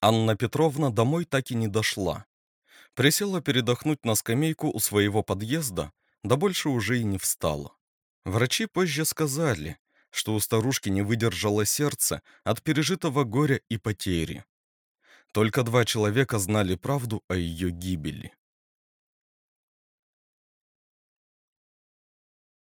Анна Петровна домой так и не дошла. Присела передохнуть на скамейку у своего подъезда, да больше уже и не встала. Врачи позже сказали, что у старушки не выдержало сердце от пережитого горя и потери. Только два человека знали правду о ее гибели.